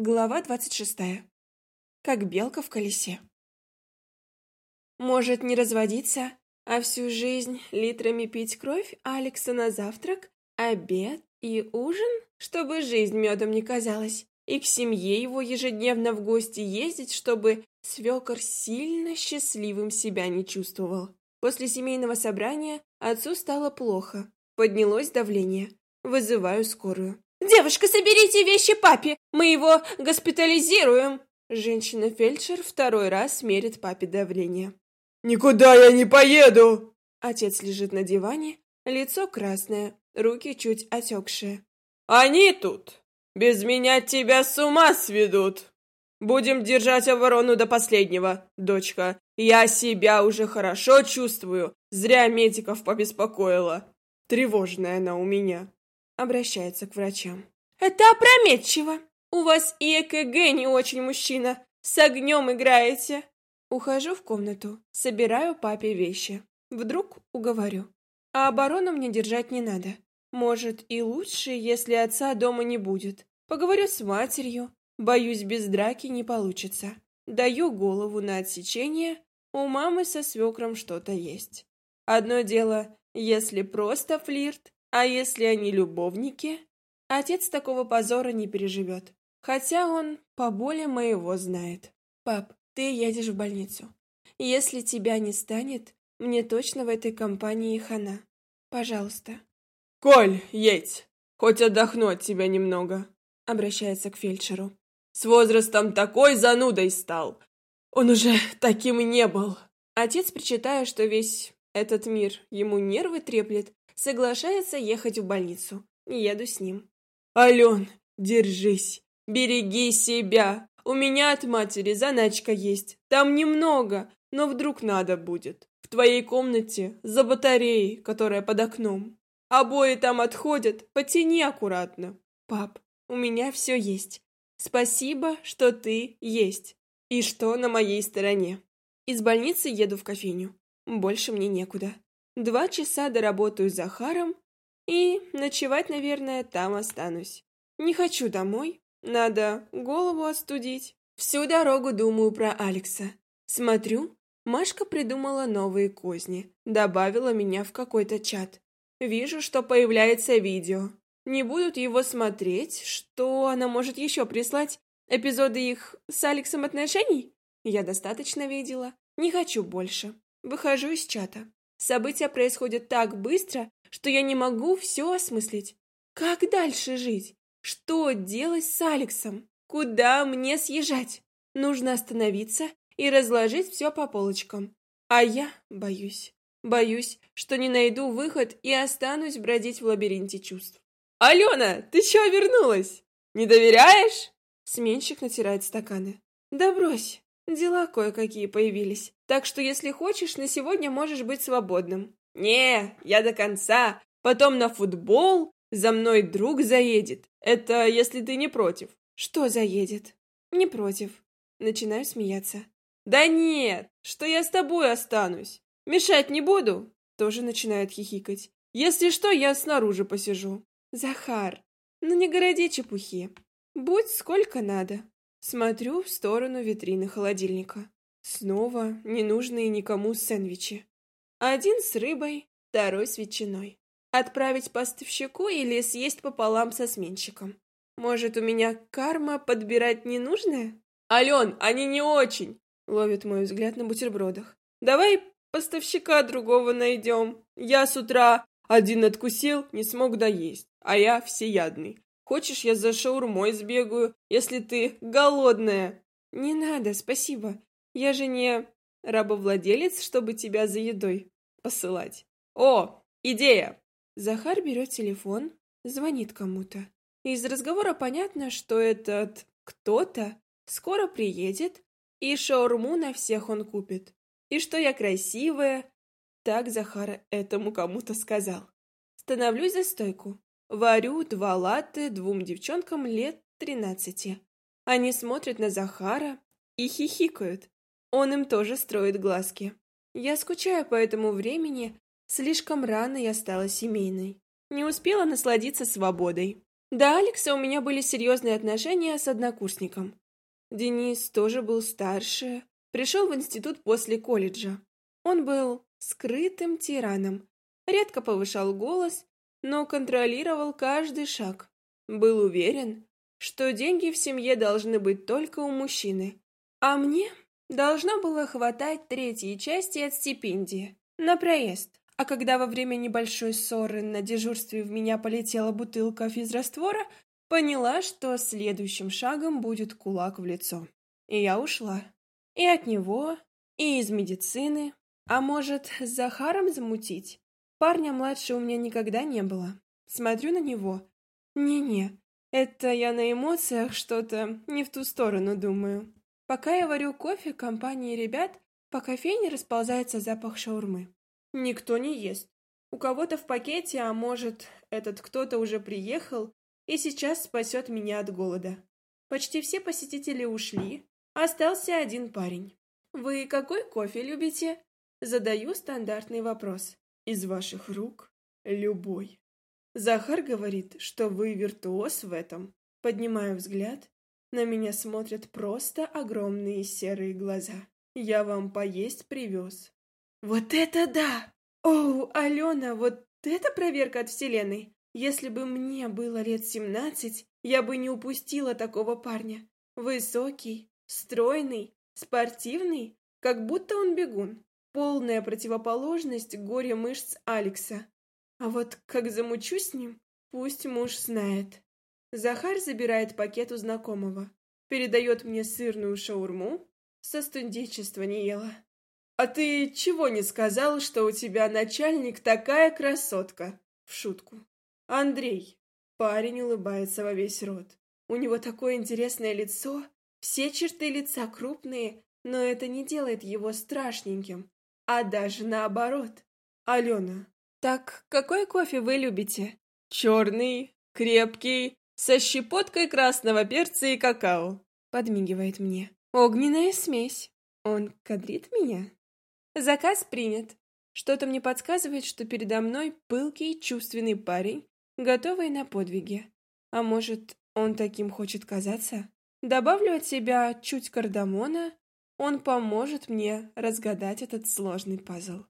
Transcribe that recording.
Глава двадцать шестая. Как белка в колесе. Может, не разводиться, а всю жизнь литрами пить кровь Алекса на завтрак, обед и ужин, чтобы жизнь медом не казалась, и к семье его ежедневно в гости ездить, чтобы свекор сильно счастливым себя не чувствовал. После семейного собрания отцу стало плохо, поднялось давление. Вызываю скорую. «Девушка, соберите вещи папе! Мы его госпитализируем!» Женщина-фельдшер второй раз мерит папе давление. «Никуда я не поеду!» Отец лежит на диване, лицо красное, руки чуть отекшие. «Они тут! Без меня тебя с ума сведут! Будем держать оборону до последнего, дочка. Я себя уже хорошо чувствую, зря медиков побеспокоила. Тревожная она у меня» обращается к врачам. «Это опрометчиво! У вас и ЭКГ не очень мужчина, с огнем играете!» Ухожу в комнату, собираю папе вещи. Вдруг уговорю. А оборону мне держать не надо. Может, и лучше, если отца дома не будет. Поговорю с матерью. Боюсь, без драки не получится. Даю голову на отсечение. У мамы со свекром что-то есть. Одно дело, если просто флирт, а если они любовники? Отец такого позора не переживет. Хотя он поболее моего знает. Пап, ты едешь в больницу. Если тебя не станет, мне точно в этой компании хана. Пожалуйста. Коль, едь. Хоть отдохну от тебя немного. Обращается к фельдшеру. С возрастом такой занудой стал. Он уже таким и не был. Отец, причитая, что весь этот мир ему нервы треплет, соглашается ехать в больницу. Еду с ним. «Ален, держись, береги себя. У меня от матери заначка есть. Там немного, но вдруг надо будет. В твоей комнате за батареей, которая под окном. Обои там отходят, потяни аккуратно». «Пап, у меня все есть. Спасибо, что ты есть. И что на моей стороне. Из больницы еду в кофейню. Больше мне некуда. Два часа доработаю с Захаром и ночевать, наверное, там останусь. Не хочу домой, надо голову остудить. Всю дорогу думаю про Алекса. Смотрю, Машка придумала новые козни, добавила меня в какой-то чат. Вижу, что появляется видео. Не будут его смотреть, что она может еще прислать? Эпизоды их с Алексом отношений? Я достаточно видела, не хочу больше. Выхожу из чата. События происходят так быстро, что я не могу все осмыслить. Как дальше жить? Что делать с Алексом? Куда мне съезжать? Нужно остановиться и разложить все по полочкам. А я боюсь. Боюсь, что не найду выход и останусь бродить в лабиринте чувств. «Алена, ты чего вернулась? Не доверяешь?» Сменщик натирает стаканы. «Да брось, дела кое-какие появились. Так что, если хочешь, на сегодня можешь быть свободным. Не, я до конца. Потом на футбол за мной друг заедет. Это если ты не против. Что заедет? Не против. Начинаю смеяться. Да нет, что я с тобой останусь. Мешать не буду. Тоже начинает хихикать. Если что, я снаружи посижу. Захар, ну не городи чепухи. Будь сколько надо. Смотрю в сторону витрины холодильника. Снова ненужные никому сэндвичи. Один с рыбой, второй с ветчиной. Отправить поставщику или съесть пополам со сменщиком. Может, у меня карма подбирать ненужное? Ален, они не очень, ловит мой взгляд на бутербродах. Давай поставщика другого найдем. Я с утра один откусил, не смог доесть, а я всеядный. Хочешь, я за шаурмой сбегаю, если ты голодная? Не надо, спасибо. Я же не рабовладелец, чтобы тебя за едой посылать. О, идея! Захар берет телефон, звонит кому-то. Из разговора понятно, что этот кто-то скоро приедет, и шаурму на всех он купит. И что я красивая. Так Захар этому кому-то сказал. Становлюсь за стойку. Варю два латте двум девчонкам лет тринадцати. Они смотрят на Захара и хихикают. Он им тоже строит глазки. Я скучаю по этому времени, слишком рано я стала семейной. Не успела насладиться свободой. До Алекса у меня были серьезные отношения с однокурсником. Денис тоже был старше, пришел в институт после колледжа. Он был скрытым тираном, редко повышал голос, но контролировал каждый шаг. Был уверен, что деньги в семье должны быть только у мужчины, а мне должно было хватать третьей части от стипендии на проезд. А когда во время небольшой ссоры на дежурстве в меня полетела бутылка физраствора, поняла, что следующим шагом будет кулак в лицо. И я ушла. И от него, и из медицины. А может, с Захаром замутить? Парня младше у меня никогда не было. Смотрю на него. Не-не, это я на эмоциях что-то не в ту сторону думаю. Пока я варю кофе компании ребят, по кофейне расползается запах шаурмы. Никто не ест. У кого-то в пакете, а может, этот кто-то уже приехал и сейчас спасет меня от голода. Почти все посетители ушли, остался один парень. «Вы какой кофе любите?» Задаю стандартный вопрос. «Из ваших рук любой». Захар говорит, что вы виртуоз в этом. Поднимаю взгляд. На меня смотрят просто огромные серые глаза. Я вам поесть привез. Вот это да! Оу, Алена, вот это проверка от вселенной! Если бы мне было лет семнадцать, я бы не упустила такого парня. Высокий, стройный, спортивный, как будто он бегун. Полная противоположность горе мышц Алекса. А вот как замучу с ним, пусть муж знает. Захар забирает пакет у знакомого, передает мне сырную шаурму, со студенчества не ела. «А ты чего не сказал, что у тебя начальник такая красотка?» В шутку. «Андрей». Парень улыбается во весь рот. У него такое интересное лицо, все черты лица крупные, но это не делает его страшненьким, а даже наоборот. Алена. «Так какой кофе вы любите?» «Черный, крепкий, со щепоткой красного перца и какао», подмигивает мне. «Огненная смесь. Он кадрит меня?» Заказ принят. Что-то мне подсказывает, что передо мной пылкий, чувственный парень, готовый на подвиги. А может, он таким хочет казаться? Добавлю от себя чуть кардамона, он поможет мне разгадать этот сложный пазл.